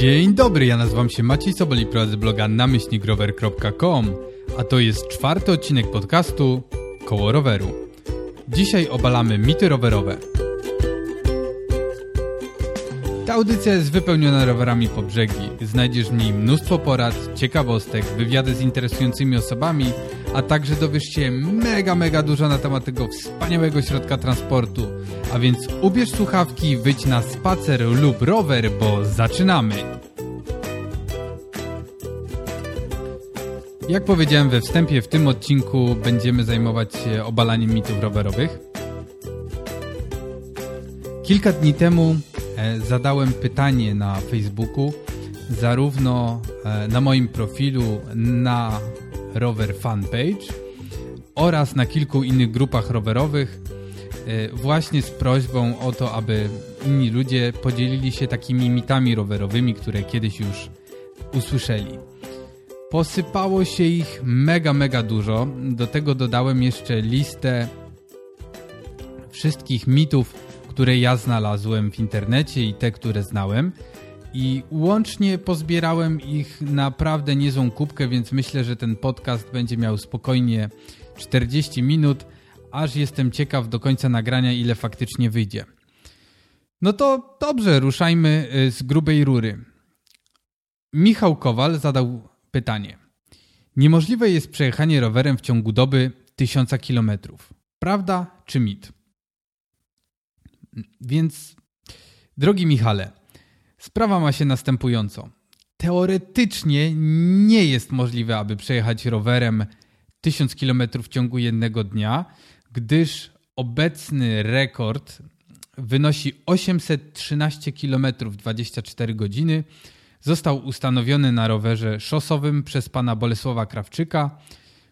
Dzień dobry, ja nazywam się Maciej Sobol i prowadzę bloga namyślnikrower.com, a to jest czwarty odcinek podcastu Koło Roweru. Dzisiaj obalamy mity rowerowe. Ta audycja jest wypełniona rowerami po brzegi. Znajdziesz w niej mnóstwo porad, ciekawostek, wywiady z interesującymi osobami, a także dowiesz się mega, mega dużo na temat tego wspaniałego środka transportu. A więc ubierz słuchawki, wyjdź na spacer lub rower, bo zaczynamy! Jak powiedziałem we wstępie, w tym odcinku będziemy zajmować się obalaniem mitów rowerowych. Kilka dni temu zadałem pytanie na Facebooku, zarówno e, na moim profilu na Rower Fanpage oraz na kilku innych grupach rowerowych e, właśnie z prośbą o to, aby inni ludzie podzielili się takimi mitami rowerowymi, które kiedyś już usłyszeli. Posypało się ich mega, mega dużo. Do tego dodałem jeszcze listę wszystkich mitów, które ja znalazłem w internecie i te, które znałem. I łącznie pozbierałem ich naprawdę niezłą kubkę, więc myślę, że ten podcast będzie miał spokojnie 40 minut, aż jestem ciekaw do końca nagrania, ile faktycznie wyjdzie. No to dobrze, ruszajmy y, z grubej rury. Michał Kowal zadał pytanie. Niemożliwe jest przejechanie rowerem w ciągu doby 1000 km. Prawda czy mit? Więc, drogi Michale, sprawa ma się następująco. Teoretycznie nie jest możliwe, aby przejechać rowerem 1000 km w ciągu jednego dnia, gdyż obecny rekord wynosi 813 km 24 godziny. Został ustanowiony na rowerze szosowym przez pana Bolesława Krawczyka,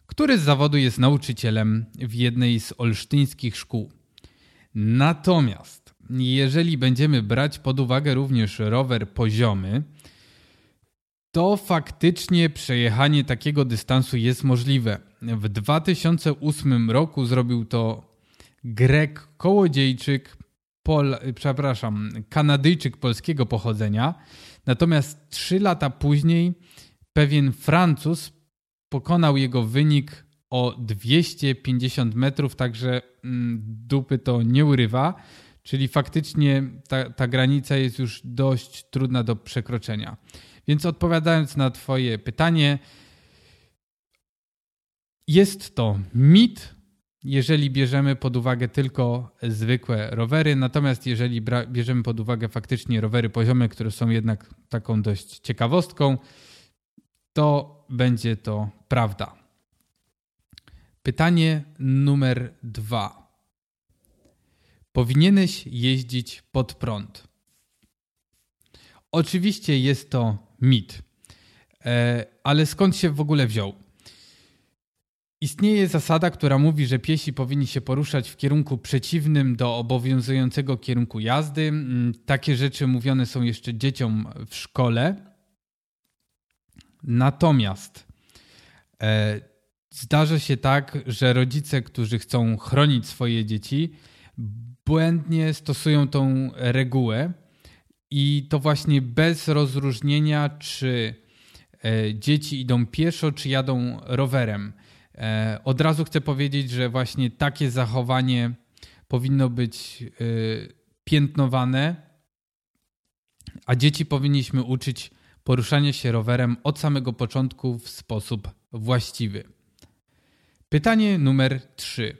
który z zawodu jest nauczycielem w jednej z olsztyńskich szkół. Natomiast jeżeli będziemy brać pod uwagę również rower poziomy, to faktycznie przejechanie takiego dystansu jest możliwe. W 2008 roku zrobił to Grek Kołodziejczyk, Pol, przepraszam, Kanadyjczyk polskiego pochodzenia. Natomiast trzy lata później pewien Francuz pokonał jego wynik o 250 metrów, także mm, dupy to nie urywa. Czyli faktycznie ta, ta granica jest już dość trudna do przekroczenia. Więc odpowiadając na Twoje pytanie, jest to mit, jeżeli bierzemy pod uwagę tylko zwykłe rowery, natomiast jeżeli bierzemy pod uwagę faktycznie rowery poziome, które są jednak taką dość ciekawostką, to będzie to prawda. Pytanie numer dwa. Powinieneś jeździć pod prąd. Oczywiście jest to mit, e, ale skąd się w ogóle wziął? Istnieje zasada, która mówi, że piesi powinni się poruszać w kierunku przeciwnym do obowiązującego kierunku jazdy. Mm, takie rzeczy mówione są jeszcze dzieciom w szkole. Natomiast e, zdarza się tak, że rodzice, którzy chcą chronić swoje dzieci, błędnie stosują tą regułę i to właśnie bez rozróżnienia, czy e, dzieci idą pieszo, czy jadą rowerem. E, od razu chcę powiedzieć, że właśnie takie zachowanie powinno być e, piętnowane, a dzieci powinniśmy uczyć poruszania się rowerem od samego początku w sposób właściwy. Pytanie numer 3.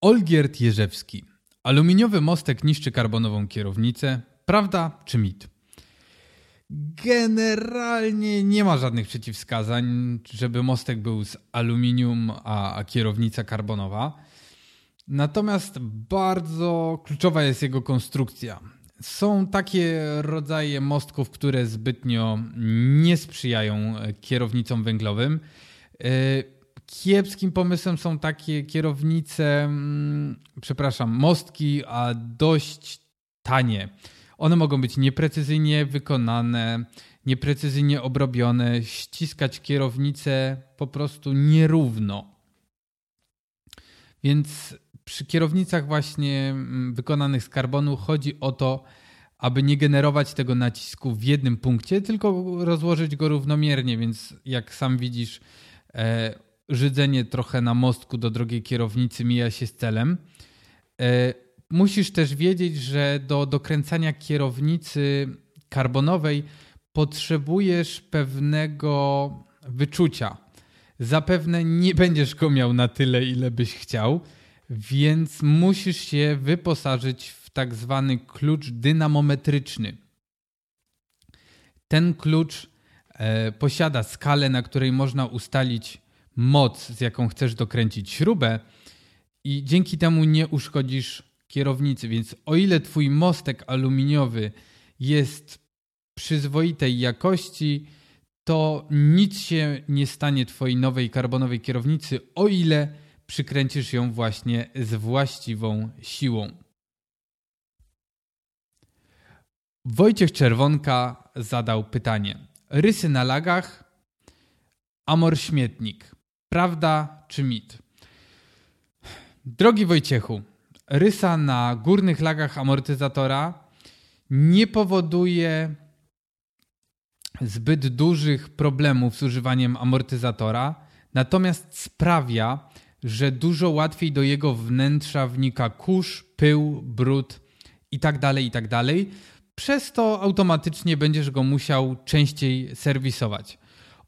Olgierd Jerzewski. Aluminiowy mostek niszczy karbonową kierownicę. Prawda czy mit? Generalnie nie ma żadnych przeciwwskazań, żeby mostek był z aluminium, a, a kierownica karbonowa. Natomiast bardzo kluczowa jest jego konstrukcja. Są takie rodzaje mostków, które zbytnio nie sprzyjają kierownicom węglowym. Kiepskim pomysłem są takie kierownice, mm, przepraszam, mostki, a dość tanie. One mogą być nieprecyzyjnie wykonane, nieprecyzyjnie obrobione, ściskać kierownicę po prostu nierówno. Więc przy kierownicach właśnie mm, wykonanych z karbonu chodzi o to, aby nie generować tego nacisku w jednym punkcie, tylko rozłożyć go równomiernie, więc jak sam widzisz, e, żydzenie trochę na mostku do drogiej kierownicy mija się z celem. E, musisz też wiedzieć, że do dokręcania kierownicy karbonowej potrzebujesz pewnego wyczucia. Zapewne nie będziesz go miał na tyle, ile byś chciał, więc musisz się wyposażyć w tak zwany klucz dynamometryczny. Ten klucz e, posiada skalę, na której można ustalić moc, z jaką chcesz dokręcić śrubę, i dzięki temu nie uszkodzisz kierownicy. Więc o ile twój mostek aluminiowy jest przyzwoitej jakości, to nic się nie stanie twojej nowej karbonowej kierownicy, o ile przykręcisz ją właśnie z właściwą siłą. Wojciech Czerwonka zadał pytanie. Rysy na lagach, amor śmietnik. Prawda czy mit? Drogi Wojciechu, rysa na górnych lagach amortyzatora nie powoduje zbyt dużych problemów z używaniem amortyzatora, natomiast sprawia, że dużo łatwiej do jego wnętrza wnika kurz, pył, brud itd., tak itd. Tak Przez to automatycznie będziesz go musiał częściej serwisować.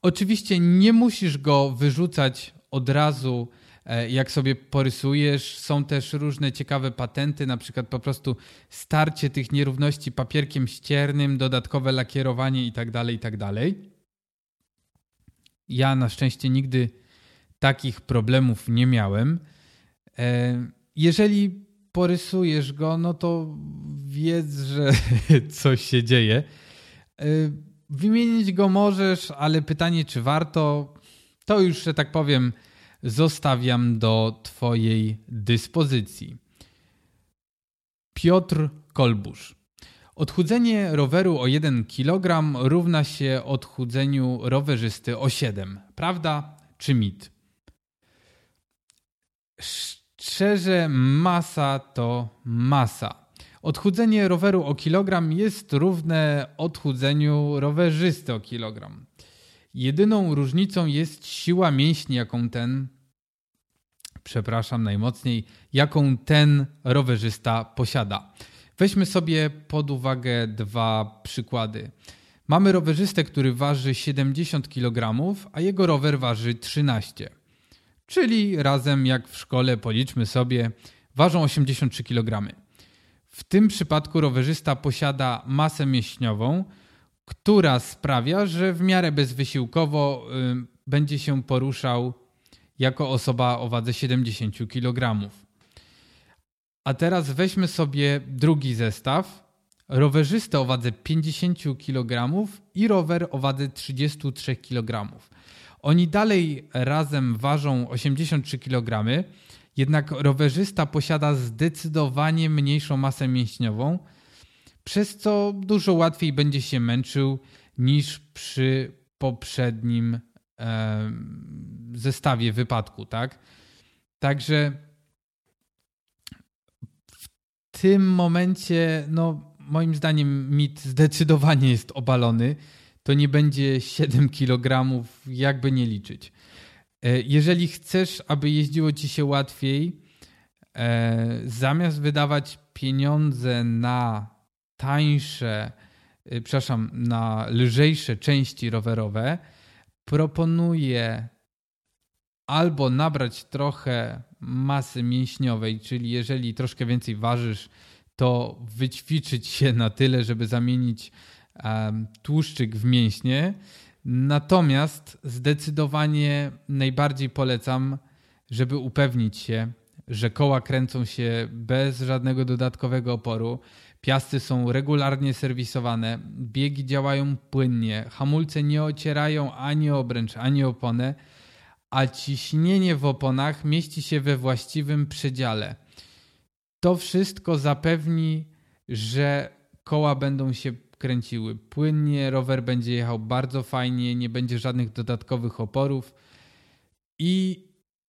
Oczywiście nie musisz go wyrzucać od razu E, jak sobie porysujesz. Są też różne ciekawe patenty, na przykład po prostu starcie tych nierówności papierkiem ściernym, dodatkowe lakierowanie itd., tak itd. Tak ja na szczęście nigdy takich problemów nie miałem. E, jeżeli porysujesz go, no to wiedz, że coś się dzieje. Wymienić go możesz, ale pytanie, czy warto, to już, że tak powiem, zostawiam do Twojej dyspozycji. Piotr Kolbusz. Odchudzenie roweru o 1 kg równa się odchudzeniu rowerzysty o 7. Prawda czy mit? Szczerze, masa to masa. Odchudzenie roweru o kilogram jest równe odchudzeniu rowerzysty o kilogram. Jedyną różnicą jest siła mięśni, jaką ten przepraszam najmocniej, jaką ten rowerzysta posiada. Weźmy sobie pod uwagę dwa przykłady. Mamy rowerzystę, który waży 70 kg, a jego rower waży 13. Czyli razem, jak w szkole, policzmy sobie, ważą 83 kg. W tym przypadku rowerzysta posiada masę mięśniową, która sprawia, że w miarę bezwysiłkowo y, będzie się poruszał jako osoba o wadze 70 kg. A teraz weźmy sobie drugi zestaw. Rowerzystę o wadze 50 kg i rower o wadze 33 kg. Oni dalej razem ważą 83 kg, jednak rowerzysta posiada zdecydowanie mniejszą masę mięśniową, przez co dużo łatwiej będzie się męczył niż przy poprzednim zestawie wypadku, tak? Także w tym momencie, no moim zdaniem mit zdecydowanie jest obalony. To nie będzie 7 kg, jakby nie liczyć. E, jeżeli chcesz, aby jeździło ci się łatwiej, e, zamiast wydawać pieniądze na tańsze, e, przepraszam, na lżejsze części rowerowe, proponuję albo nabrać trochę masy mięśniowej, czyli jeżeli troszkę więcej ważysz, to wyćwiczyć się na tyle, żeby zamienić tłuszczyk w mięśnie. Natomiast zdecydowanie najbardziej polecam, żeby upewnić się, że koła kręcą się bez żadnego dodatkowego oporu, Piasty są regularnie serwisowane, biegi działają płynnie, hamulce nie ocierają ani obręcz, ani oponę, a ciśnienie w oponach mieści się we właściwym przedziale. To wszystko zapewni, że koła będą się kręciły płynnie, rower będzie jechał bardzo fajnie, nie będzie żadnych dodatkowych oporów i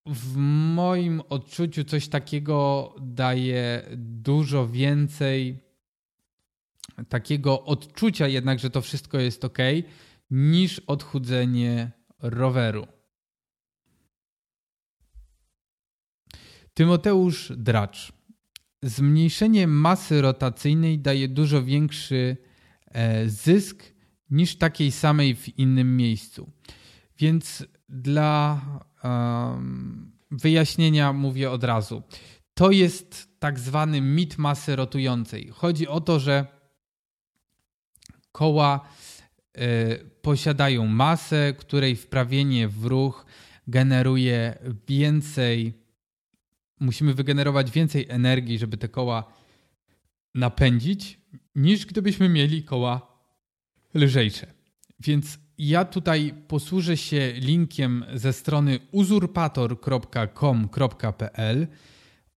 w moim odczuciu coś takiego daje dużo więcej takiego odczucia jednak, że to wszystko jest ok, niż odchudzenie roweru. Tymoteusz Dracz. Zmniejszenie masy rotacyjnej daje dużo większy zysk niż takiej samej w innym miejscu. Więc dla wyjaśnienia mówię od razu. To jest tak zwany mit masy rotującej. Chodzi o to, że koła y, posiadają masę, której wprawienie w ruch generuje więcej, musimy wygenerować więcej energii, żeby te koła napędzić, niż gdybyśmy mieli koła lżejsze. Więc ja tutaj posłużę się linkiem ze strony uzurpator.com.pl.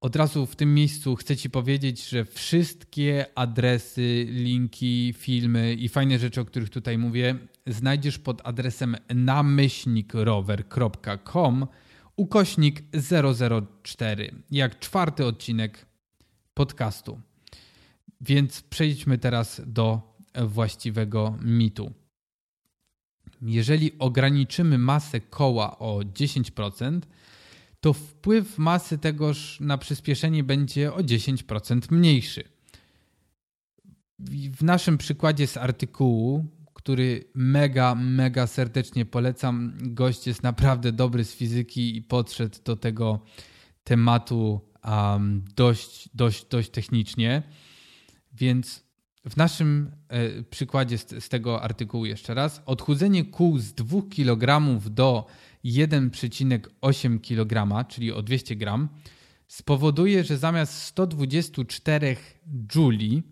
Od razu w tym miejscu chcę Ci powiedzieć, że wszystkie adresy, linki, filmy i fajne rzeczy, o których tutaj mówię, znajdziesz pod adresem namyślnikrower.com ukośnik 004, jak czwarty odcinek podcastu. Więc przejdźmy teraz do właściwego mitu. Jeżeli ograniczymy masę koła o 10%, to wpływ masy tegoż na przyspieszenie będzie o 10% mniejszy. W naszym przykładzie z artykułu, który mega, mega serdecznie polecam, gość jest naprawdę dobry z fizyki i podszedł do tego tematu um, dość, dość, dość technicznie. Więc w naszym e, przykładzie z, z, tego artykułu jeszcze raz, odchudzenie kół z 2 kg do 1,8 kg, czyli o 200 gram, spowoduje, że zamiast 124 Joule,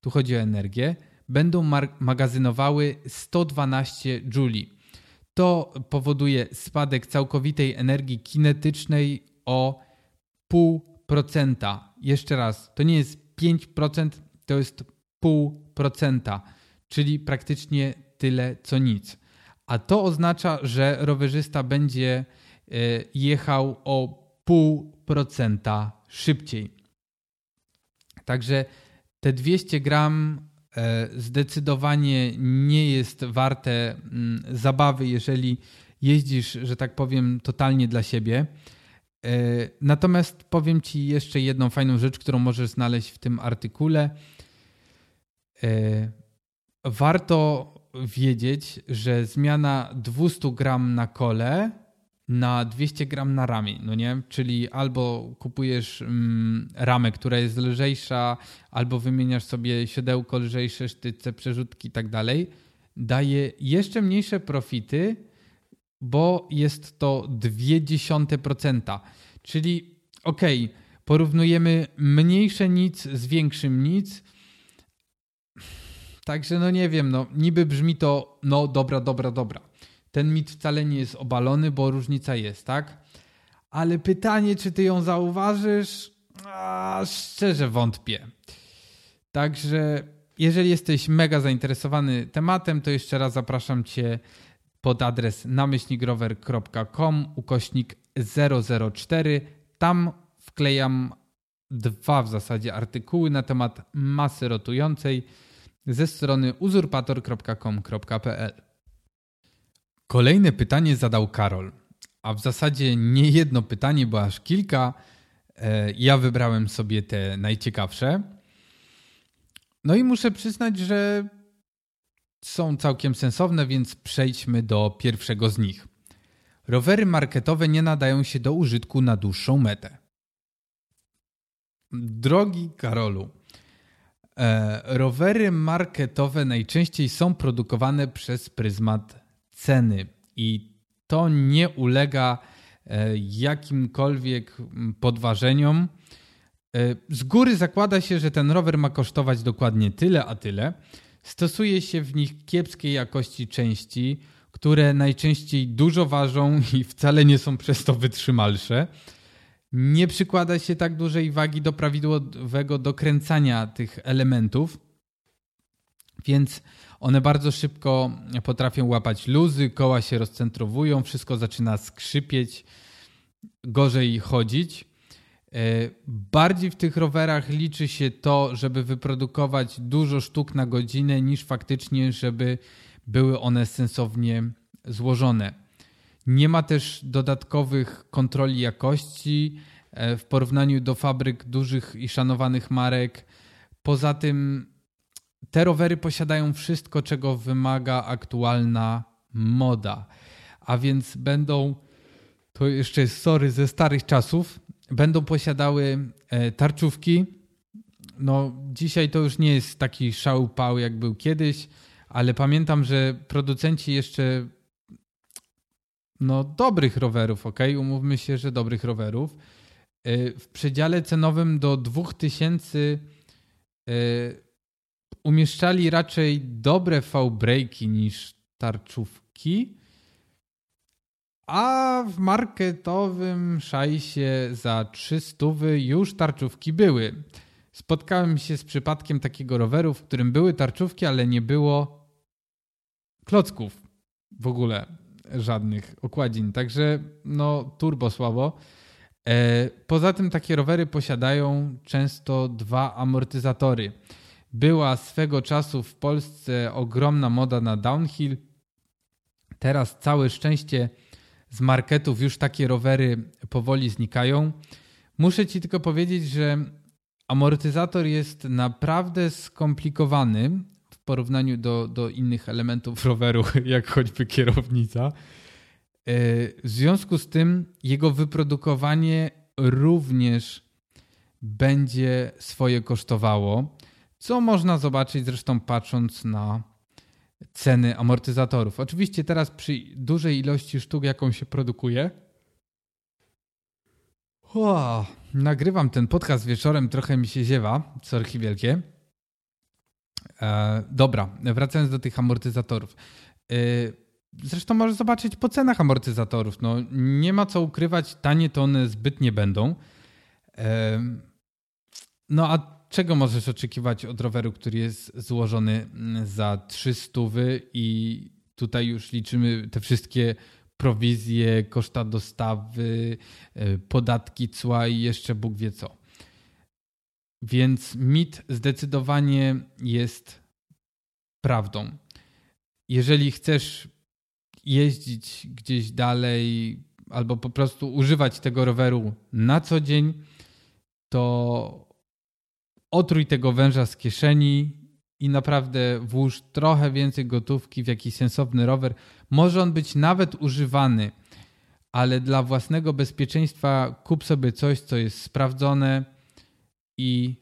tu chodzi o energię, będą magazynowały 112 Joule. To powoduje spadek całkowitej energii kinetycznej o 0,5%. Jeszcze raz, to nie jest 5%, to jest 0,5%, czyli praktycznie tyle co nic. A to oznacza, że rowerzysta będzie e, jechał o 0,5% szybciej. Także te 200 gram e, zdecydowanie nie jest warte mm, zabawy, jeżeli jeździsz, że tak powiem, totalnie dla siebie. E, natomiast powiem Ci jeszcze jedną fajną rzecz, którą możesz znaleźć w tym artykule. Warto wiedzieć, że zmiana 200 gram na kole na 200 gram na ramię, no nie? Czyli albo kupujesz mm, ramę, która jest lżejsza, albo wymieniasz sobie siodełko lżejsze, sztyce, przerzutki i tak dalej, daje jeszcze mniejsze profity, bo jest to 0,2%. Czyli okej, okay, porównujemy mniejsze nic z większym nic, Także no nie wiem, no niby brzmi to no dobra, dobra, dobra. Ten mit wcale nie jest obalony, bo różnica jest, tak? Ale pytanie, czy ty ją zauważysz? A, szczerze wątpię. Także jeżeli jesteś mega zainteresowany tematem, to jeszcze raz zapraszam cię pod adres namyślnikrower.com ukośnik 004. Tam wklejam dwa w zasadzie artykuły na temat masy rotującej ze strony uzurpator.com.pl. Kolejne pytanie zadał Karol, a w zasadzie nie jedno pytanie, bo aż kilka. E, ja wybrałem sobie te najciekawsze. No i muszę przyznać, że są całkiem sensowne, więc przejdźmy do pierwszego z nich. Rowery marketowe nie nadają się do użytku na dłuższą metę. Drogi Karolu, rowery marketowe najczęściej są produkowane przez pryzmat ceny i to nie ulega e, jakimkolwiek podważeniom. E, z góry zakłada się, że ten rower ma kosztować dokładnie tyle, a tyle. Stosuje się w nich kiepskiej jakości części, które najczęściej dużo ważą i wcale nie są przez to wytrzymalsze nie przykłada się tak dużej wagi do prawidłowego dokręcania tych elementów, więc one bardzo szybko potrafią łapać luzy, koła się rozcentrowują, wszystko zaczyna skrzypieć, gorzej chodzić. Bardziej w tych rowerach liczy się to, żeby wyprodukować dużo sztuk na godzinę, niż faktycznie, żeby były one sensownie złożone. Nie ma też dodatkowych kontroli jakości w porównaniu do fabryk dużych i szanowanych marek. Poza tym te rowery posiadają wszystko, czego wymaga aktualna moda. A więc będą, to jeszcze jest sorry ze starych czasów, będą posiadały e, tarczówki. No, dzisiaj to już nie jest taki szałpał, jak był kiedyś, ale pamiętam, że producenci jeszcze no, dobrych rowerów, ok? Umówmy się, że dobrych rowerów. E, w przedziale cenowym do 2000 umieszczali raczej dobre V-breaki niż tarczówki, a w marketowym szajsie za 300 już tarczówki były. Spotkałem się z przypadkiem takiego roweru, w którym były tarczówki, ale nie było klocków w ogóle żadnych okładzin, także no turbo słabo. E, poza tym takie rowery posiadają często dwa amortyzatory. Była swego czasu w Polsce ogromna moda na downhill. Teraz całe szczęście z marketów już takie rowery powoli znikają. Muszę Ci tylko powiedzieć, że amortyzator jest naprawdę skomplikowany porównaniu do, do innych elementów roweru, jak choćby kierownica. E, w związku z tym jego wyprodukowanie również będzie swoje kosztowało co można zobaczyć zresztą patrząc na ceny amortyzatorów. Oczywiście teraz przy dużej ilości sztuk, jaką się produkuje, o, nagrywam ten podcast wieczorem, trochę mi się ziewa, sorki wielkie. E, dobra, wracając do tych amortyzatorów. E, zresztą możesz zobaczyć po cenach amortyzatorów. No, nie ma co ukrywać, tanie to one zbyt nie będą. E, no a czego możesz oczekiwać od roweru, który jest złożony mm, za 300 i tutaj już liczymy te wszystkie prowizje, koszta dostawy, podatki, cła i jeszcze Bóg wie co. Więc mit zdecydowanie jest prawdą. Jeżeli chcesz jeździć gdzieś dalej albo po prostu używać tego roweru na co dzień, to otrój tego węża z kieszeni i naprawdę włóż trochę więcej gotówki w jakiś sensowny rower. Może on być nawet używany, ale dla własnego bezpieczeństwa kup sobie coś, co jest sprawdzone i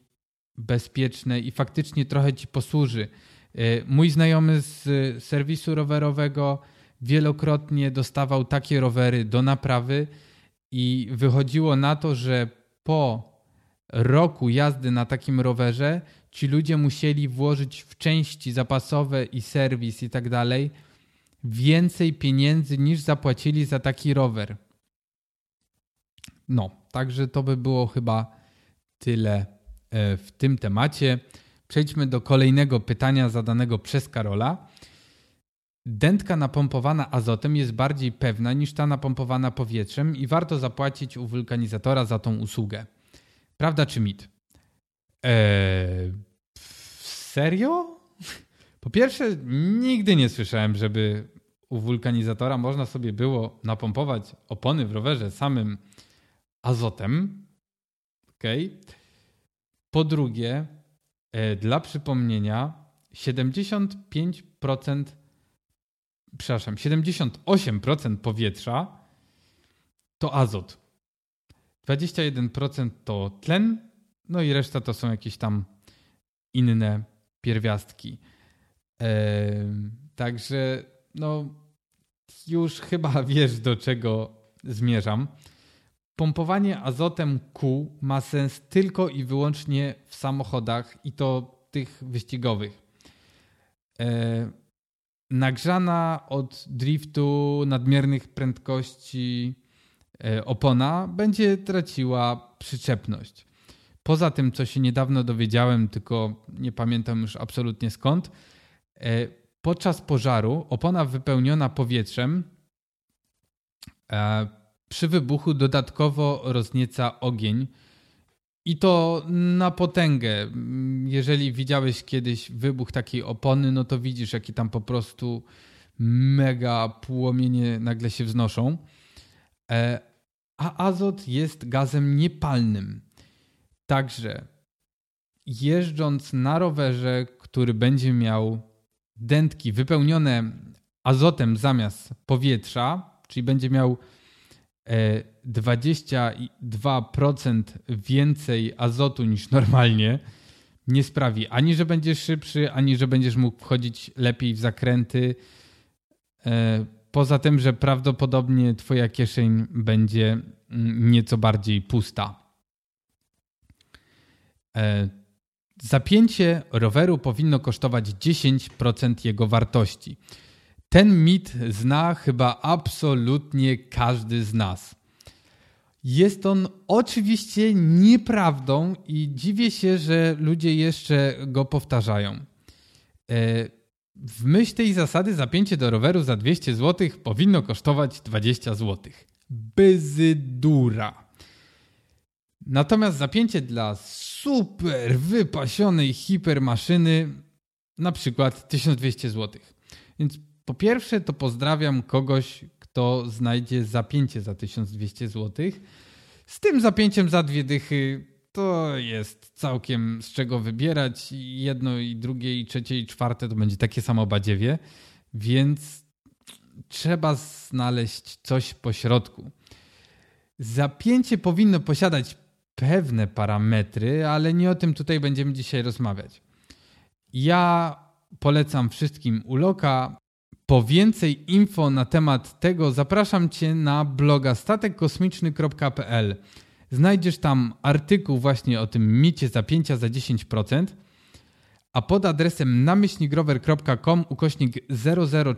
bezpieczne i faktycznie trochę ci posłuży. E, mój znajomy z serwisu rowerowego wielokrotnie dostawał takie rowery do naprawy i wychodziło na to, że po roku jazdy na takim rowerze ci ludzie musieli włożyć w części zapasowe i serwis i tak dalej więcej pieniędzy niż zapłacili za taki rower. No, także to by było chyba tyle e, w tym temacie. Przejdźmy do kolejnego pytania zadanego przez Karola. Dętka napompowana azotem jest bardziej pewna niż ta napompowana powietrzem i warto zapłacić u wulkanizatora za tą usługę. Prawda czy mit? Eee, serio? Po pierwsze, nigdy nie słyszałem, żeby u wulkanizatora można sobie było napompować opony w rowerze samym azotem. Okay. Po drugie, e, dla przypomnienia, 75%, przepraszam, 78% powietrza to azot. 21% to tlen, no i reszta to są jakieś tam inne pierwiastki. także no już chyba wiesz do czego zmierzam. Pompowanie azotem kół ma sens tylko i wyłącznie w samochodach i to tych wyścigowych. E, nagrzana od driftu, nadmiernych prędkości, E, opona będzie traciła przyczepność. Poza tym, co się niedawno dowiedziałem, tylko nie pamiętam już absolutnie skąd, e, podczas pożaru opona wypełniona powietrzem e, przy wybuchu dodatkowo roznieca ogień I to na potęgę. Jeżeli widziałeś kiedyś wybuch takiej opony, no to widzisz, jakie tam po prostu mega płomienie nagle się wznoszą. E, a azot jest gazem niepalnym. Także jeżdżąc na rowerze, który będzie miał dętki wypełnione azotem zamiast powietrza, czyli będzie miał 22% e, więcej azotu niż normalnie, nie sprawi ani, że będziesz szybszy, ani, że będziesz mógł wchodzić lepiej w zakręty. E, poza tym, że prawdopodobnie Twoja kieszeń będzie mm, nieco bardziej pusta. E, zapięcie roweru powinno kosztować 10% jego wartości. Ten mit zna chyba absolutnie każdy z nas. Jest on oczywiście nieprawdą i dziwię się, że ludzie jeszcze go powtarzają. E, w myśl tej zasady zapięcie do roweru za 200 zł powinno kosztować 20 zł. Byzydura. Natomiast zapięcie dla super wypasionej hipermaszyny na przykład 1200 zł. Więc po pierwsze, to pozdrawiam kogoś, kto znajdzie zapięcie za 1200 zł. Z tym zapięciem za dwie dychy to jest całkiem z czego wybierać. Jedno i drugie, i trzecie, i czwarte to będzie takie samo badziewie, więc trzeba znaleźć coś po środku. Zapięcie powinno posiadać pewne parametry, ale nie o tym tutaj będziemy dzisiaj rozmawiać. Ja polecam wszystkim Uloka. Po więcej info na temat tego zapraszam Cię na bloga statekkosmiczny.pl. Znajdziesz tam artykuł właśnie o tym micie zapięcia za 10%, a pod adresem namyślnikrower.com ukośnik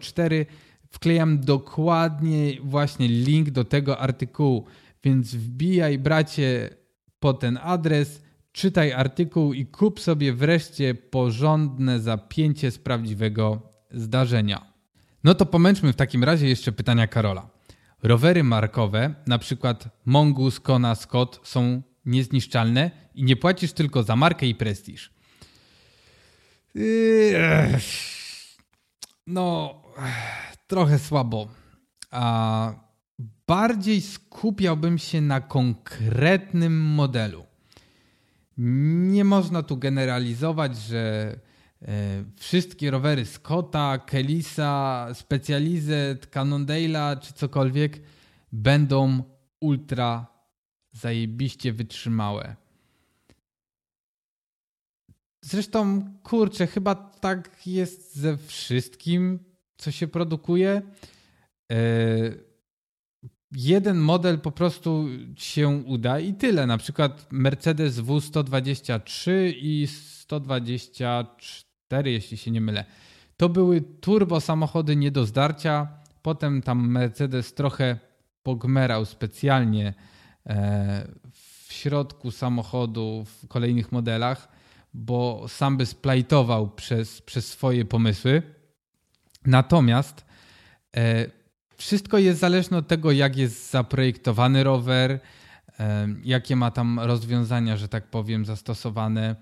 004 wklejam dokładnie właśnie link do tego artykułu, więc wbijaj bracie po ten adres, czytaj artykuł i kup sobie wreszcie porządne zapięcie z prawdziwego zdarzenia. No to pomęczmy w takim razie jeszcze pytania Karola. Rowery markowe, na przykład Mongoose, Kona, Scott są niezniszczalne i nie płacisz tylko za markę i prestiż. No, trochę słabo. A bardziej skupiałbym się na konkretnym modelu. Nie można tu generalizować, że wszystkie rowery Scotta, Kellisa, Specialized, Cannondale'a czy cokolwiek będą ultra zajebiście wytrzymałe. Zresztą, kurczę, chyba tak jest ze wszystkim, co się produkuje. E, jeden model po prostu się uda i tyle. Na przykład Mercedes W123 i 124 4, jeśli się nie mylę. To były turbo samochody nie do zdarcia. Potem tam Mercedes trochę pogmerał specjalnie e, w środku samochodu w kolejnych modelach, bo sam by splajtował przez, przez swoje pomysły. Natomiast e, wszystko jest zależne od tego, jak jest zaprojektowany rower, e, jakie ma tam rozwiązania, że tak powiem, zastosowane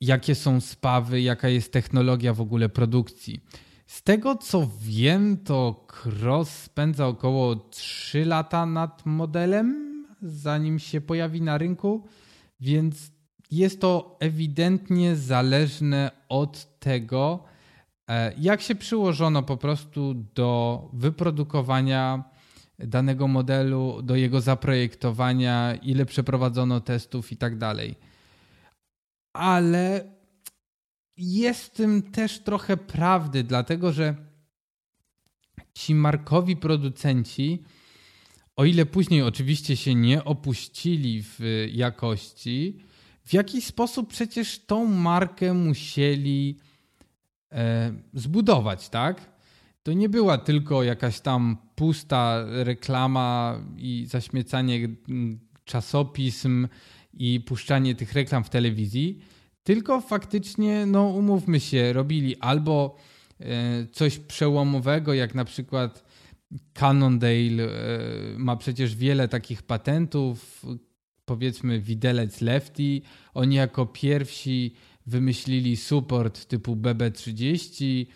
jakie są spawy, jaka jest technologia w ogóle produkcji. Z tego co wiem, to Cross spędza około 3 lata nad modelem, zanim się pojawi na rynku, więc jest to ewidentnie zależne od tego, e, jak się przyłożono po prostu do wyprodukowania danego modelu, do jego zaprojektowania, ile przeprowadzono testów i tak dalej ale jest tym też trochę prawdy, dlatego że ci markowi producenci, o ile później oczywiście się nie opuścili w jakości, w jakiś sposób przecież tą markę musieli e, zbudować, tak? To nie była tylko jakaś tam pusta reklama i zaśmiecanie czasopism i puszczanie tych reklam w telewizji, tylko faktycznie, no umówmy się, robili albo e, coś przełomowego, jak na przykład Cannondale e, ma przecież wiele takich patentów, powiedzmy widelec Lefty. Oni jako pierwsi wymyślili support typu BB30,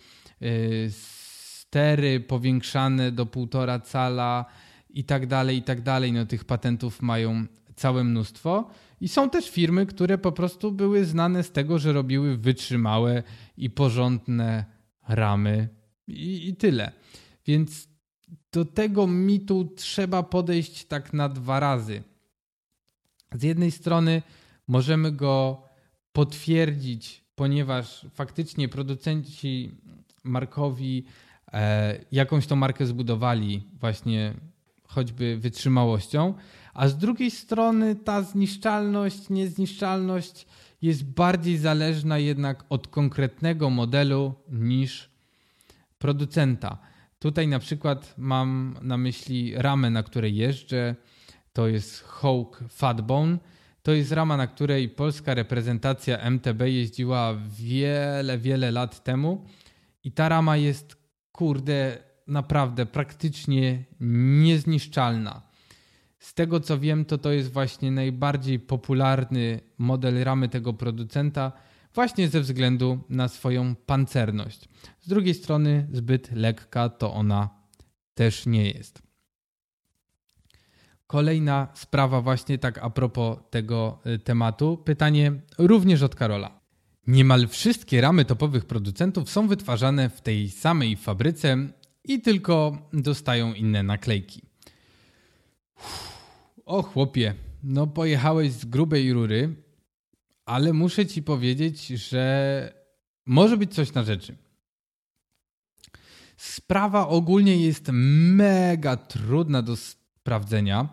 y, stery powiększane do 1,5 cala i tak dalej, i tak dalej. No tych patentów mają całe mnóstwo. I są też firmy, które po prostu były znane z tego, że robiły wytrzymałe i porządne ramy i, i tyle. Więc do tego mitu trzeba podejść tak na dwa razy. Z jednej strony możemy go potwierdzić, ponieważ faktycznie producenci markowi e, jakąś tą markę zbudowali właśnie choćby wytrzymałością, a z drugiej strony ta zniszczalność, niezniszczalność jest bardziej zależna jednak od konkretnego modelu niż producenta. Tutaj na przykład mam na myśli ramę, na której jeżdżę. To jest Hawk Fatbone. To jest rama, na której polska reprezentacja MTB jeździła wiele, wiele lat temu. I ta rama jest, kurde, naprawdę praktycznie niezniszczalna. Z tego co wiem, to to jest właśnie najbardziej popularny model ramy tego producenta, właśnie ze względu na swoją pancerność. Z drugiej strony, zbyt lekka to ona też nie jest. Kolejna sprawa, właśnie tak a propos tego y, tematu. Pytanie również od Karola. Niemal wszystkie ramy topowych producentów są wytwarzane w tej samej fabryce i tylko dostają inne naklejki. O chłopie, no pojechałeś z grubej rury, ale muszę ci powiedzieć, że może być coś na rzeczy. Sprawa ogólnie jest mega trudna do sprawdzenia.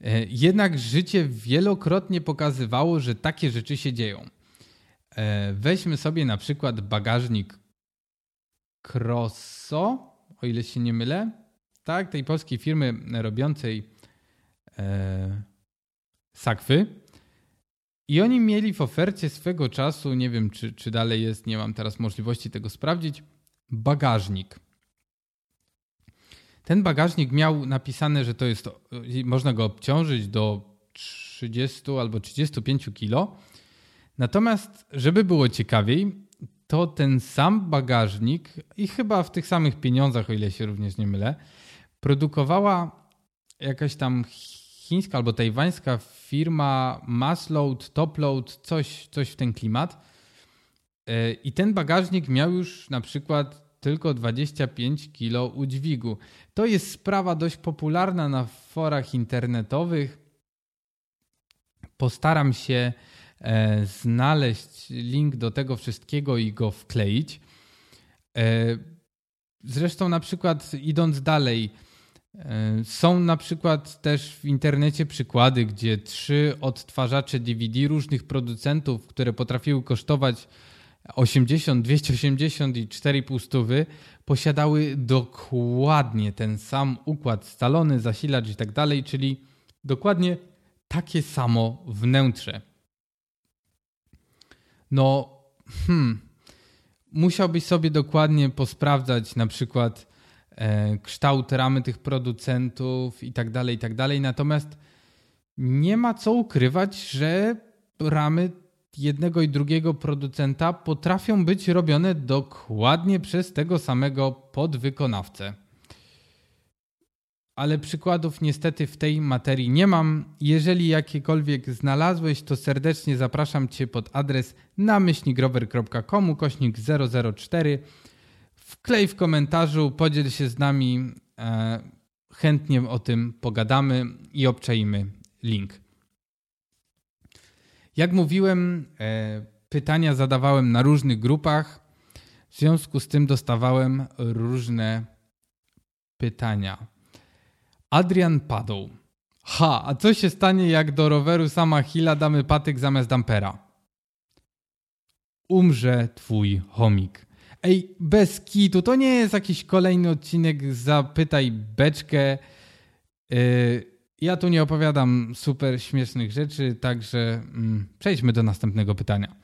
E, jednak życie wielokrotnie pokazywało, że takie rzeczy się dzieją. E, weźmy sobie na przykład bagażnik Crosso, o ile się nie mylę. Tak, tej polskiej firmy robiącej e, sakwy. I oni mieli w ofercie swego czasu, nie wiem czy, czy dalej jest, nie mam teraz możliwości tego sprawdzić, bagażnik. Ten bagażnik miał napisane, że to jest, można go obciążyć do 30 albo 35 kg. Natomiast, żeby było ciekawiej, to ten sam bagażnik i chyba w tych samych pieniądzach, o ile się również nie mylę, produkowała jakaś tam chińska albo tajwańska firma Massload, Topload, coś, coś w ten klimat. E, I ten bagażnik miał już na przykład tylko 25 kg udźwigu. To jest sprawa dość popularna na forach internetowych. Postaram się e, znaleźć link do tego wszystkiego i go wkleić. E, zresztą, na przykład, idąc dalej, są na przykład też w internecie przykłady, gdzie trzy odtwarzacze DVD różnych producentów, które potrafiły kosztować 80, 280 i 4,5 stówy, posiadały dokładnie ten sam układ scalony, zasilacz i tak dalej, czyli dokładnie takie samo wnętrze. No, hmm, musiałbyś sobie dokładnie posprawdzać na przykład E, kształt ramy tych producentów i tak dalej, i tak dalej. Natomiast nie ma co ukrywać, że ramy jednego i drugiego producenta potrafią być robione dokładnie przez tego samego podwykonawcę. Ale przykładów niestety w tej materii nie mam. Jeżeli jakiekolwiek znalazłeś, to serdecznie zapraszam Cię pod adres namyślnikrower.com kośnik 004 wklej w komentarzu, podziel się z nami. E, chętnie o tym pogadamy i obczajmy link. Jak mówiłem, e, pytania zadawałem na różnych grupach. W związku z tym dostawałem różne pytania. Adrian Padł. Ha, a co się stanie, jak do roweru sama Hila damy patyk zamiast dampera? Umrze twój chomik. Ej, bez kitu, to nie jest jakiś kolejny odcinek Zapytaj Beczkę. Yy, ja tu nie opowiadam super śmiesznych rzeczy, także mm, przejdźmy do następnego pytania.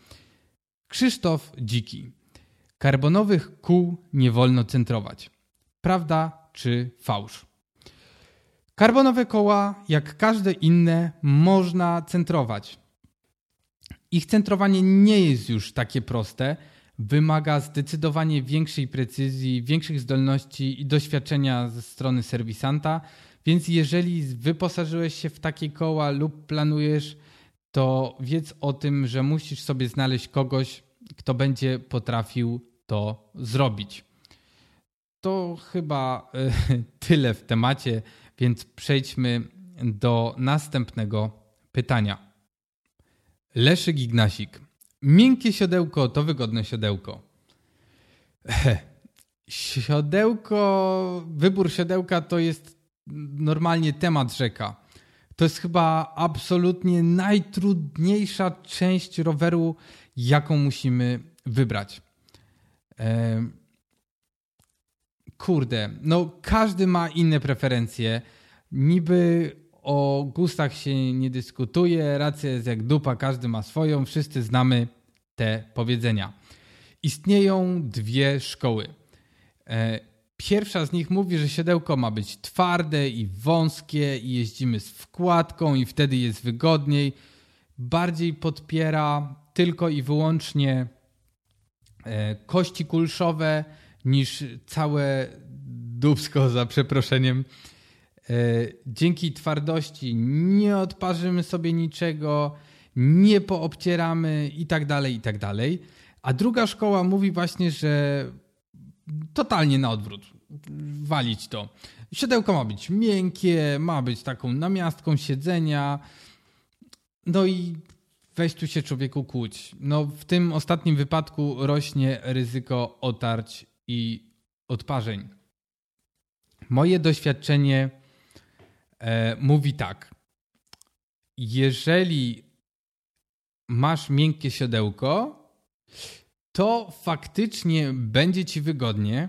Krzysztof Dziki. Karbonowych kół nie wolno centrować. Prawda czy fałsz? Karbonowe koła, jak każde inne, można centrować. Ich centrowanie nie jest już takie proste. Wymaga zdecydowanie większej precyzji, większych zdolności i doświadczenia ze strony serwisanta. Więc jeżeli wyposażyłeś się w takie koła lub planujesz, to wiedz o tym, że musisz sobie znaleźć kogoś, kto będzie potrafił to zrobić. To chyba e, tyle w temacie, więc przejdźmy do następnego pytania. Leszyk Ignasik. Miękkie siodełko to wygodne siodełko. Siodełko, wybór siodełka to jest normalnie temat rzeka. To jest chyba absolutnie najtrudniejsza część roweru, jaką musimy wybrać. Kurde, no każdy ma inne preferencje. Niby o gustach się nie dyskutuje, racja jest jak dupa, każdy ma swoją, wszyscy znamy te powiedzenia. Istnieją dwie szkoły. E, pierwsza z nich mówi, że siodełko ma być twarde i wąskie i jeździmy z wkładką i wtedy jest wygodniej. Bardziej podpiera tylko i wyłącznie e, kości kulszowe niż całe dubsko za przeproszeniem dzięki twardości nie odparzymy sobie niczego, nie poobcieramy i tak dalej, i tak dalej. A druga szkoła mówi właśnie, że totalnie na odwrót. Walić to. Siodełko ma być miękkie, ma być taką namiastką siedzenia. No i weź tu się człowieku kłuć. No w tym ostatnim wypadku rośnie ryzyko otarć i odparzeń. Moje doświadczenie e, mówi tak. Jeżeli masz miękkie siodełko, to faktycznie będzie ci wygodnie,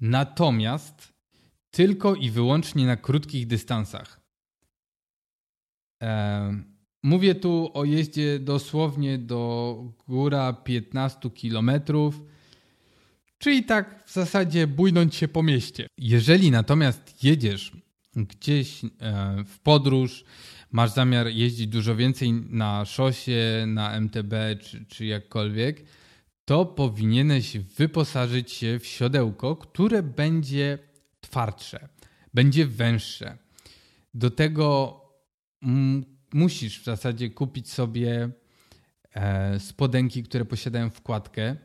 natomiast tylko i wyłącznie na krótkich dystansach. E, mówię tu o jeździe dosłownie do góra 15 kilometrów, czyli tak w zasadzie bójnąć się po mieście. Jeżeli natomiast jedziesz gdzieś e, w podróż, masz zamiar jeździć dużo więcej na szosie, na MTB czy, czy jakkolwiek, to powinieneś wyposażyć się w siodełko, które będzie twardsze, będzie węższe. Do tego musisz w zasadzie kupić sobie e, spodenki, które posiadają wkładkę,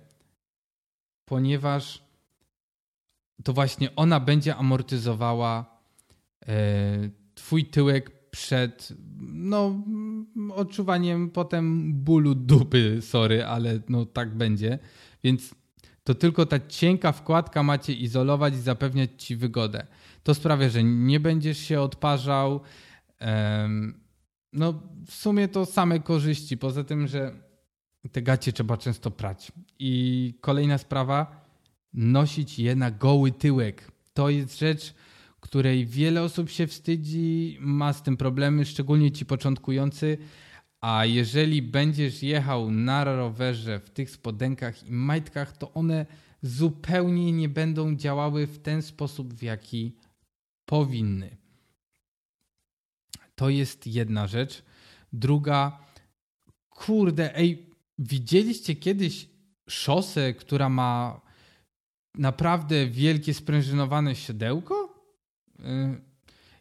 ponieważ to właśnie ona będzie amortyzowała twój tyłek przed no, odczuwaniem potem bólu dupy, sorry, ale no tak będzie. Więc to tylko ta cienka wkładka macie izolować i zapewniać ci wygodę. To sprawia, że nie będziesz się odparzał. No, w sumie to same korzyści. Poza tym, że te gacie trzeba często prać. I kolejna sprawa, nosić je na goły tyłek. To jest rzecz, której wiele osób się wstydzi, ma z tym problemy, szczególnie ci początkujący. A jeżeli będziesz jechał na rowerze w tych spodenkach i majtkach, to one zupełnie nie będą działały w ten sposób, w jaki powinny. To jest jedna rzecz. Druga, kurde, ej, widzieliście kiedyś szosę, która ma naprawdę wielkie sprężynowane siodełko? Y,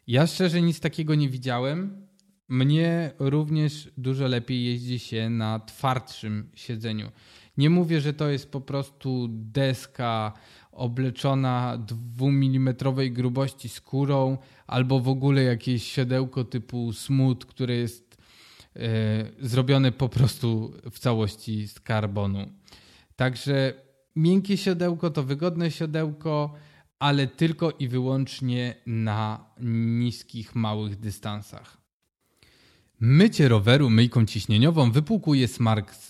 ja szczerze nic takiego nie widziałem. Mnie również dużo lepiej jeździ się na twardszym siedzeniu. Nie mówię, że to jest po prostu deska obleczona dwumilimetrowej grubości skórą albo w ogóle jakieś siodełko typu smooth, które jest e, zrobione po prostu w całości z karbonu. Także miękkie siodełko to wygodne siodełko ale tylko i wyłącznie na niskich, małych dystansach. Mycie roweru myjką ciśnieniową wypłukuje smark.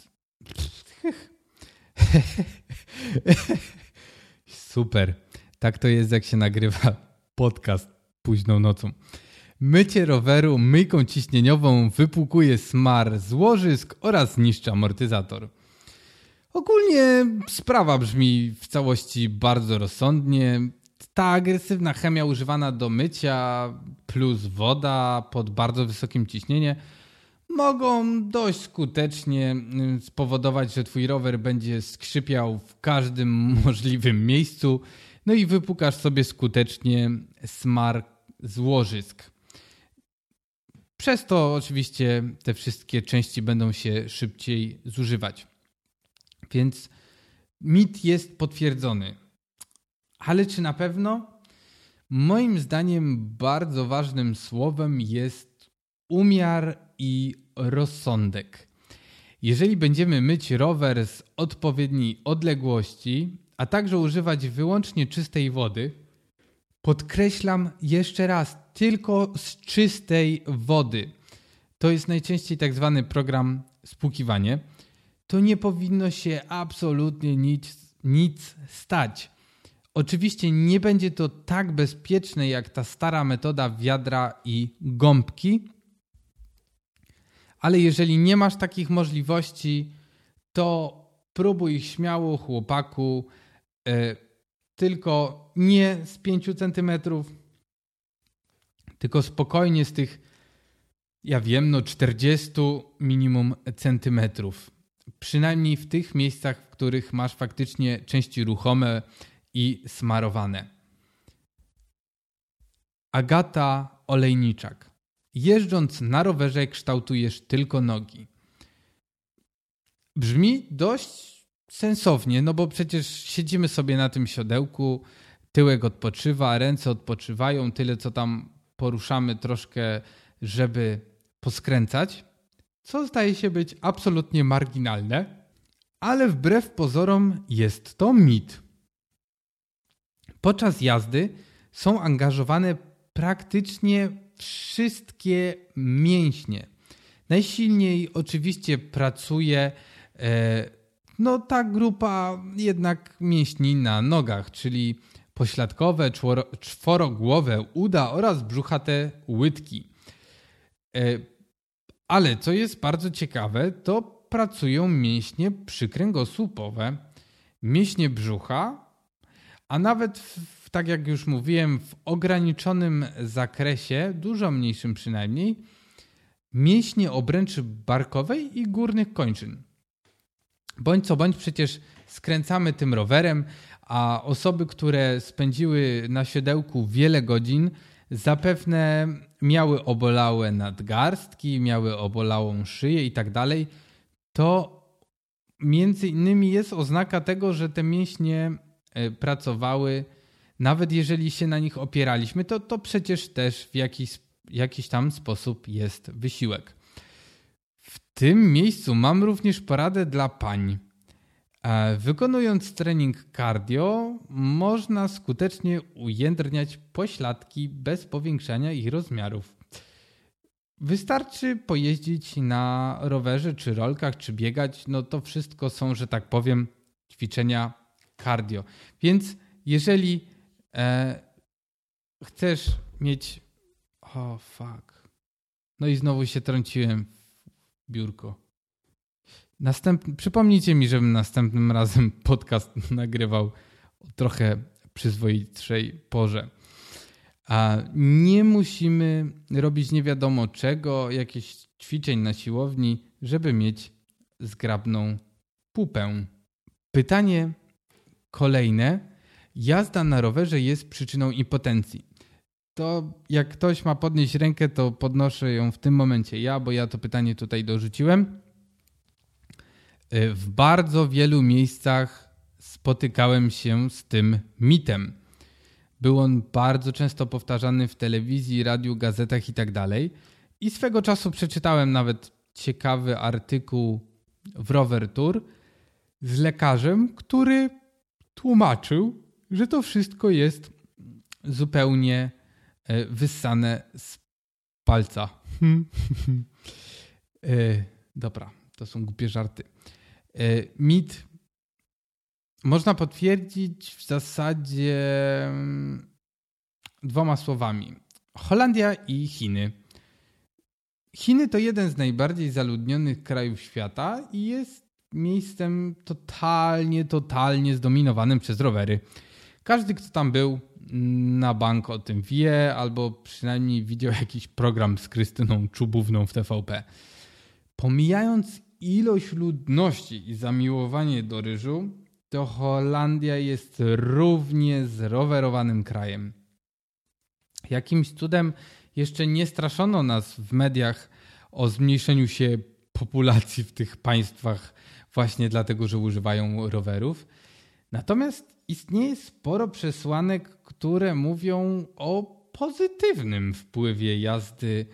Super. Tak to jest, jak się nagrywa podcast późną nocą. Mycie roweru myjką ciśnieniową wypłukuje smar z łożysk oraz niszczy amortyzator. Ogólnie sprawa brzmi w całości bardzo rozsądnie. ta agresywna chemia używana do mycia plus woda pod bardzo wysokim ciśnieniem mogą dość skutecznie y, spowodować, że twój rower będzie skrzypiał w każdym możliwym miejscu, no i wypukasz sobie skutecznie smar złożysk. Przez to oczywiście te wszystkie części będą się szybciej zużywać. Więc mit jest potwierdzony. Ale czy na pewno? Moim zdaniem bardzo ważnym słowem jest umiar i rozsądek. Jeżeli będziemy myć rower z odpowiedniej odległości, a także używać wyłącznie czystej wody, podkreślam jeszcze raz, tylko z czystej wody. To jest najczęściej tak zwany program spłukiwanie. To nie powinno się absolutnie nic, nic stać. Oczywiście nie będzie to tak bezpieczne jak ta stara metoda wiadra i gąbki, ale jeżeli nie masz takich możliwości, to próbuj śmiało, chłopaku, yy, tylko nie z 5 centymetrów, tylko spokojnie z tych, ja wiem, no 40 minimum centymetrów. Przynajmniej w tych miejscach, w których masz faktycznie części ruchome i smarowane. Agata Olejniczak. Jeżdżąc na rowerze kształtujesz tylko nogi. Brzmi dość sensownie, no bo przecież siedzimy sobie na tym siodełku, tyłek odpoczywa, ręce odpoczywają, tyle co tam poruszamy troszkę, żeby poskręcać, co zdaje się być absolutnie marginalne, ale wbrew pozorom jest to mit. Podczas jazdy są angażowane praktycznie wszystkie mięśnie. Najsilniej oczywiście pracuje e, no, ta grupa jednak mięśni na nogach, czyli pośladkowe, czworogłowe uda oraz brzuchate łydki. E, ale co jest bardzo ciekawe, to pracują mięśnie przykręgosłupowe, mięśnie brzucha, a nawet w, tak jak już mówiłem, w ograniczonym zakresie, dużo mniejszym przynajmniej, mięśnie obręczy barkowej i górnych kończyn. Bądź co bądź przecież skręcamy tym rowerem, a osoby, które spędziły na siodełku wiele godzin, zapewne miały obolałe nadgarstki, miały obolałą szyję i tak dalej, to między innymi jest oznaka tego, że te mięśnie e, pracowały, nawet jeżeli się na nich opieraliśmy, to, to przecież też w jakiś, jakiś tam sposób jest wysiłek. W tym miejscu mam również poradę dla pań. Wykonując trening cardio, można skutecznie ujędrniać pośladki bez powiększania ich rozmiarów. Wystarczy pojeździć na rowerze, czy rolkach, czy biegać. No to wszystko są, że tak powiem, ćwiczenia cardio. Więc jeżeli e, chcesz mieć. O, oh, fuck. No i znowu się trąciłem w biurko. Następny, przypomnijcie mi, żebym następnym razem podcast nagrywał o trochę przyzwoitszej porze. A nie musimy robić nie wiadomo czego, jakichś ćwiczeń na siłowni, żeby mieć zgrabną pupę. Pytanie kolejne. Jazda na rowerze jest przyczyną impotencji. To jak ktoś ma podnieść rękę, to podnoszę ją w tym momencie ja, bo ja to pytanie tutaj dorzuciłem. Y, w bardzo wielu miejscach spotykałem się z tym mitem. Był on bardzo często powtarzany w telewizji, radiu, gazetach itd. Tak I swego czasu przeczytałem nawet ciekawy artykuł w Rover Tour z lekarzem, który tłumaczył, że to wszystko jest zupełnie y, wyssane z palca. Y, dobra, to są głupie żarty. E, mit można potwierdzić w zasadzie mm, dwoma słowami. Holandia i Chiny. Chiny to jeden z najbardziej zaludnionych krajów świata i jest miejscem totalnie, totalnie zdominowanym przez rowery. Każdy, kto tam był, na bank o tym wie, albo przynajmniej widział jakiś program z Krystyną Czubówną w TVP. Pomijając ilość ludności i zamiłowanie do ryżu, to Holandia jest równie zrowerowanym krajem. Jakimś cudem jeszcze nie straszono nas w mediach o zmniejszeniu się populacji w tych państwach właśnie dlatego, że używają rowerów. Natomiast istnieje sporo przesłanek, które mówią o pozytywnym wpływie jazdy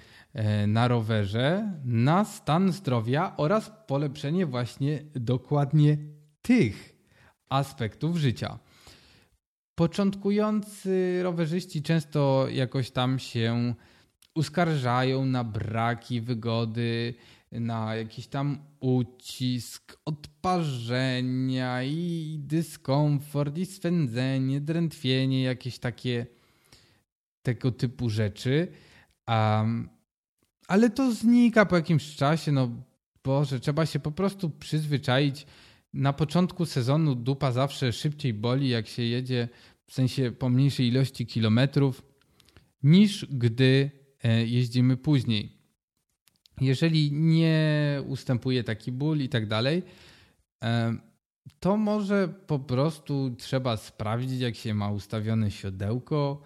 na rowerze na stan zdrowia oraz polepszenie właśnie dokładnie tych aspektów życia. Początkujący rowerzyści często jakoś tam się uskarżają na braki wygody, na jakiś tam ucisk, odparzenia i dyskomfort, i swędzenie, drętwienie, jakieś takie tego typu rzeczy. Um, ale to znika po jakimś czasie, no Boże, trzeba się po prostu przyzwyczaić. Na początku sezonu dupa zawsze szybciej boli, jak się jedzie, w sensie po mniejszej ilości kilometrów, niż gdy e, jeździmy później jeżeli nie ustępuje taki ból i tak dalej, to może po prostu trzeba sprawdzić, jak się ma ustawione siodełko.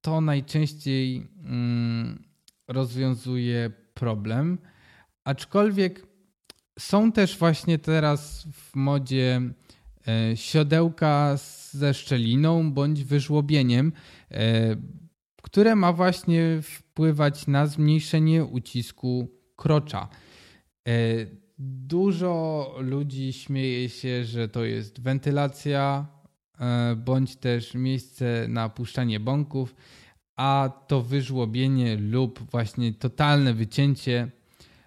To najczęściej mm, rozwiązuje problem. Aczkolwiek są też właśnie teraz w modzie e, siodełka ze szczeliną bądź wyżłobieniem, e, które ma właśnie wpływać na zmniejszenie ucisku krocza. E, dużo ludzi śmieje się, że to jest wentylacja bądź też miejsce na puszczanie bąków, a to wyżłobienie lub właśnie totalne wycięcie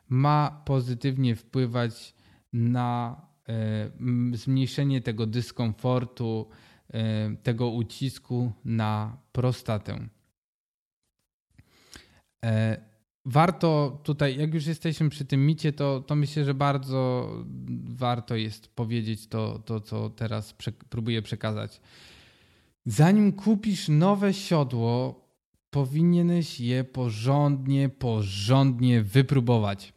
ma pozytywnie wpływać na e, zmniejszenie tego dyskomfortu, tego ucisku na prostatę. E, warto tutaj, jak już jesteśmy przy tym micie, to, to myślę, że bardzo warto jest powiedzieć to, to co teraz prze, próbuję przekazać. Zanim kupisz nowe siodło, powinieneś je porządnie, porządnie wypróbować.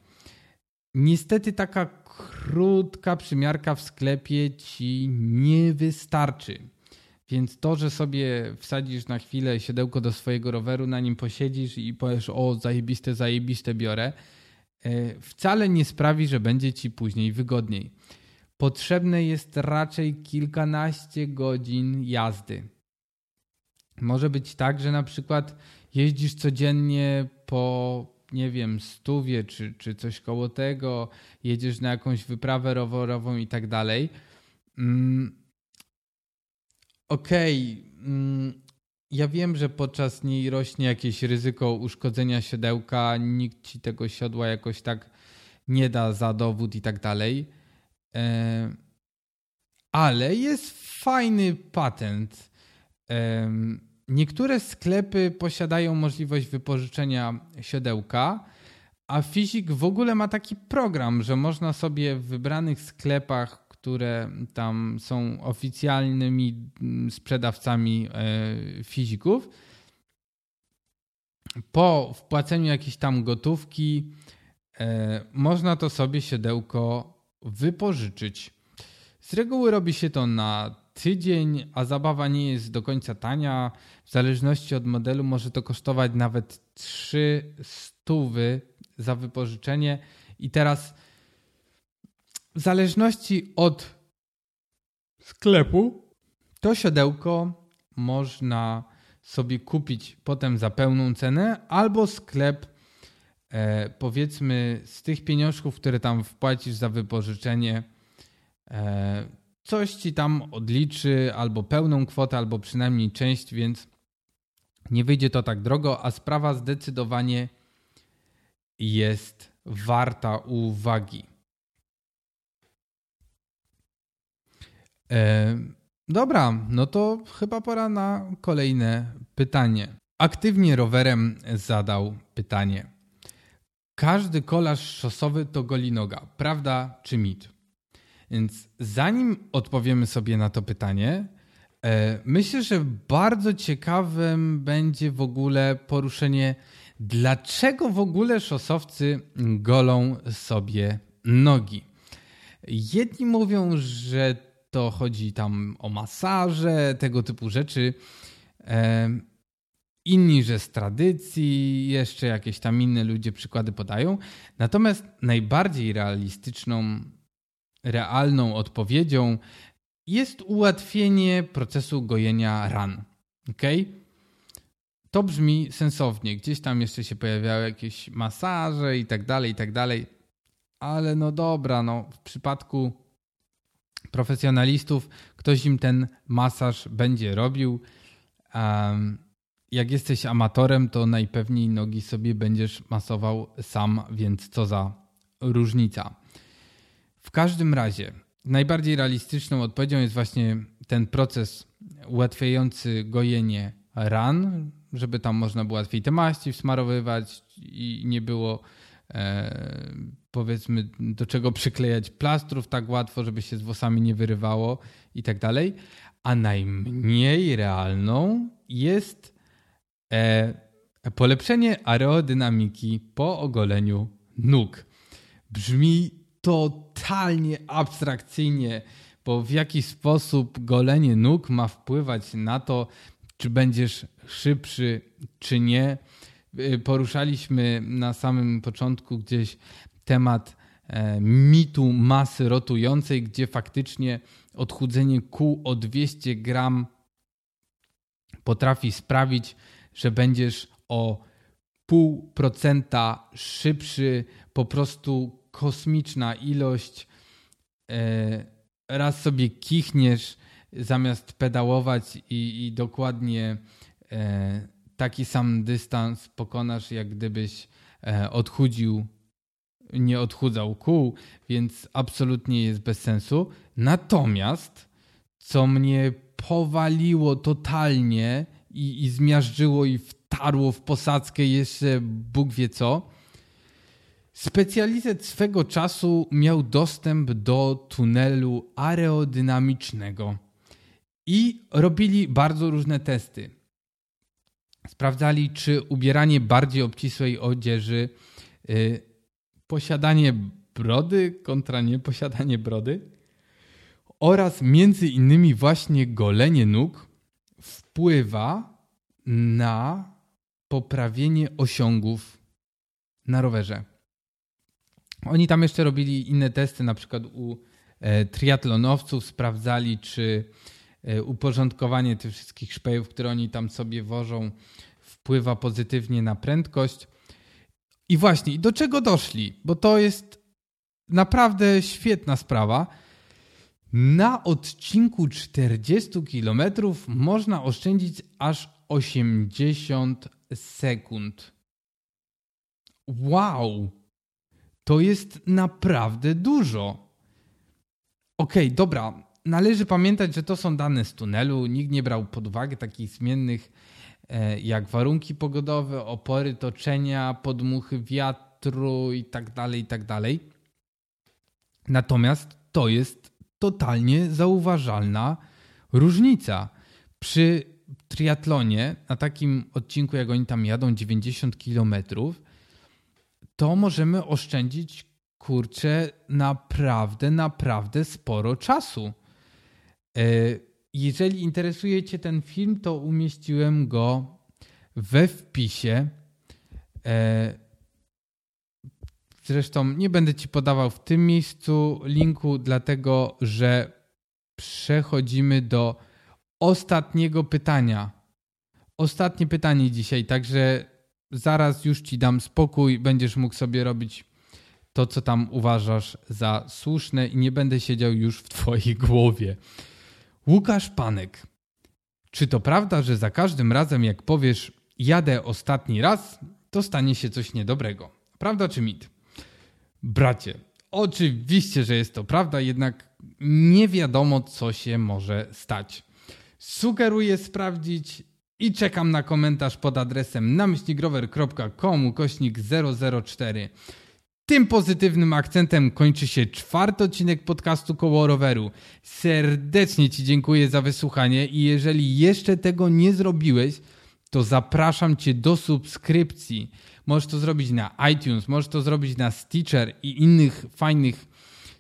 Niestety taka krótka przymiarka w sklepie ci nie wystarczy. Więc to, że sobie wsadzisz na chwilę siodełko do swojego roweru, na nim posiedzisz i powiesz, o zajebiste, zajebiste biorę, e, wcale nie sprawi, że będzie ci później wygodniej. Potrzebne jest raczej kilkanaście godzin jazdy. Może być tak, że na przykład jeździsz codziennie po, nie wiem, stówie czy, czy coś koło tego, jedziesz na jakąś wyprawę rowerową i tak dalej. Mm, okej, okay, mm, ja wiem, że podczas niej rośnie jakieś ryzyko uszkodzenia siodełka, nikt ci tego siodła jakoś tak nie da za dowód i tak dalej. E, ale jest fajny patent. E, niektóre sklepy posiadają możliwość wypożyczenia siodełka, a Fizik w ogóle ma taki program, że można sobie w wybranych sklepach które tam są oficjalnymi mm, sprzedawcami e, fizików. Po wpłaceniu jakiejś tam gotówki e, można to sobie siodełko wypożyczyć. Z reguły robi się to na tydzień, a zabawa nie jest do końca tania. W zależności od modelu może to kosztować nawet 3 stówy za wypożyczenie. I teraz w zależności od sklepu to siodełko można sobie kupić potem za pełną cenę, albo sklep e, powiedzmy z tych pieniążków, które tam wpłacisz za wypożyczenie, e, coś ci tam odliczy, albo pełną kwotę, albo przynajmniej część, więc nie wyjdzie to tak drogo, a sprawa zdecydowanie jest warta uwagi. E, dobra, no to chyba pora na kolejne pytanie. Aktywnie rowerem zadał pytanie. Każdy kolarz szosowy to golinoga, prawda czy mit? Więc zanim odpowiemy sobie na to pytanie, E, myślę, że bardzo ciekawym będzie w ogóle poruszenie, dlaczego w ogóle szosowcy golą sobie nogi. Jedni mówią, że to chodzi tam o masaże, tego typu rzeczy. E, inni, że z tradycji, jeszcze jakieś tam inne ludzie przykłady podają. Natomiast najbardziej realistyczną, realną odpowiedzią jest ułatwienie procesu gojenia ran. Ok? To brzmi sensownie. Gdzieś tam jeszcze się pojawiały jakieś masaże i tak dalej, i tak dalej. Ale no dobra, no w przypadku profesjonalistów ktoś im ten masaż będzie robił. Um, jak jesteś amatorem, to najpewniej nogi sobie będziesz masował sam, więc co za różnica. W każdym razie, najbardziej realistyczną odpowiedzią jest właśnie ten proces ułatwiający gojenie ran, żeby tam można było łatwiej te maści wsmarowywać i nie było e, powiedzmy do czego przyklejać plastrów tak łatwo, żeby się z włosami nie wyrywało i tak dalej. A najmniej realną jest e, polepszenie aerodynamiki po ogoleniu nóg. Brzmi totalnie abstrakcyjnie, bo w jaki sposób golenie nóg ma wpływać na to, czy będziesz szybszy, czy nie. E, poruszaliśmy na samym początku gdzieś temat e, mitu masy rotującej, gdzie faktycznie odchudzenie kół o 200 gram potrafi sprawić, że będziesz o pół procenta szybszy, po prostu kosmiczna ilość. E, raz sobie kichniesz zamiast pedałować i, i dokładnie e, taki sam dystans pokonasz, jak gdybyś e, odchudził, nie odchudzał kół, więc absolutnie jest bez sensu. Natomiast, co mnie powaliło totalnie i, i zmiażdżyło i wtarło w posadzkę jeszcze Bóg wie co, Specjalizet swego czasu miał dostęp do tunelu aerodynamicznego i robili bardzo różne testy. Sprawdzali, czy ubieranie bardziej obcisłej odzieży, yy, posiadanie brody kontra nieposiadanie brody oraz między innymi właśnie golenie nóg wpływa na poprawienie osiągów na rowerze. Oni tam jeszcze robili inne testy, na przykład u e, triatlonowców, sprawdzali, czy e, uporządkowanie tych wszystkich szpejów, które oni tam sobie wożą, wpływa pozytywnie na prędkość. I właśnie, do czego doszli? Bo to jest naprawdę świetna sprawa. Na odcinku 40 km można oszczędzić aż 80 sekund. Wow! To jest naprawdę dużo. Okej, okay, dobra. Należy pamiętać, że to są dane z tunelu. Nikt nie brał pod uwagę takich zmiennych e, jak warunki pogodowe, opory toczenia, podmuchy wiatru itd., tak itd. Tak Natomiast to jest totalnie zauważalna różnica. Przy triatlonie, na takim odcinku, jak oni tam jadą 90 kilometrów, to możemy oszczędzić kurczę naprawdę, naprawdę sporo czasu. E, jeżeli interesuje Cię ten film, to umieściłem go we wpisie. E, zresztą nie będę Ci podawał w tym miejscu linku, dlatego że przechodzimy do ostatniego pytania. Ostatnie pytanie dzisiaj, także zaraz już ci dam spokój, będziesz mógł sobie robić to, co tam uważasz za słuszne i nie będę siedział już w twojej głowie. Łukasz Panek. Czy to prawda, że za każdym razem jak powiesz jadę ostatni raz, to stanie się coś niedobrego? Prawda czy mit? Bracie, oczywiście, że jest to prawda, jednak nie wiadomo, co się może stać. Sugeruję sprawdzić i czekam na komentarz pod adresem namyślnikrower.com kośnik 004. tym pozytywnym akcentem kończy się czwarty odcinek podcastu Koło Roweru. Serdecznie Ci dziękuję za wysłuchanie i jeżeli jeszcze tego nie zrobiłeś, to zapraszam Cię do subskrypcji. Możesz to zrobić na iTunes, możesz to zrobić na Stitcher i innych fajnych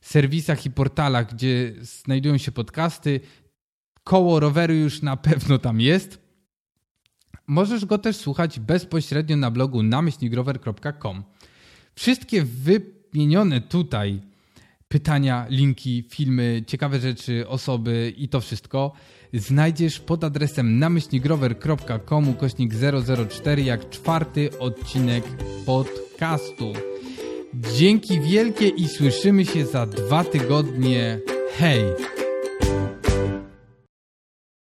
serwisach i portalach, gdzie znajdują się podcasty. Koło roweru już na pewno tam jest. Możesz go też słuchać bezpośrednio na blogu namyślnikrower.com. Wszystkie wymienione tutaj pytania, linki, filmy, ciekawe rzeczy, osoby i to wszystko znajdziesz pod adresem namyślnikrower.com kośnik 004 jak czwarty odcinek podcastu. Dzięki wielkie i słyszymy się za dwa tygodnie. Hej!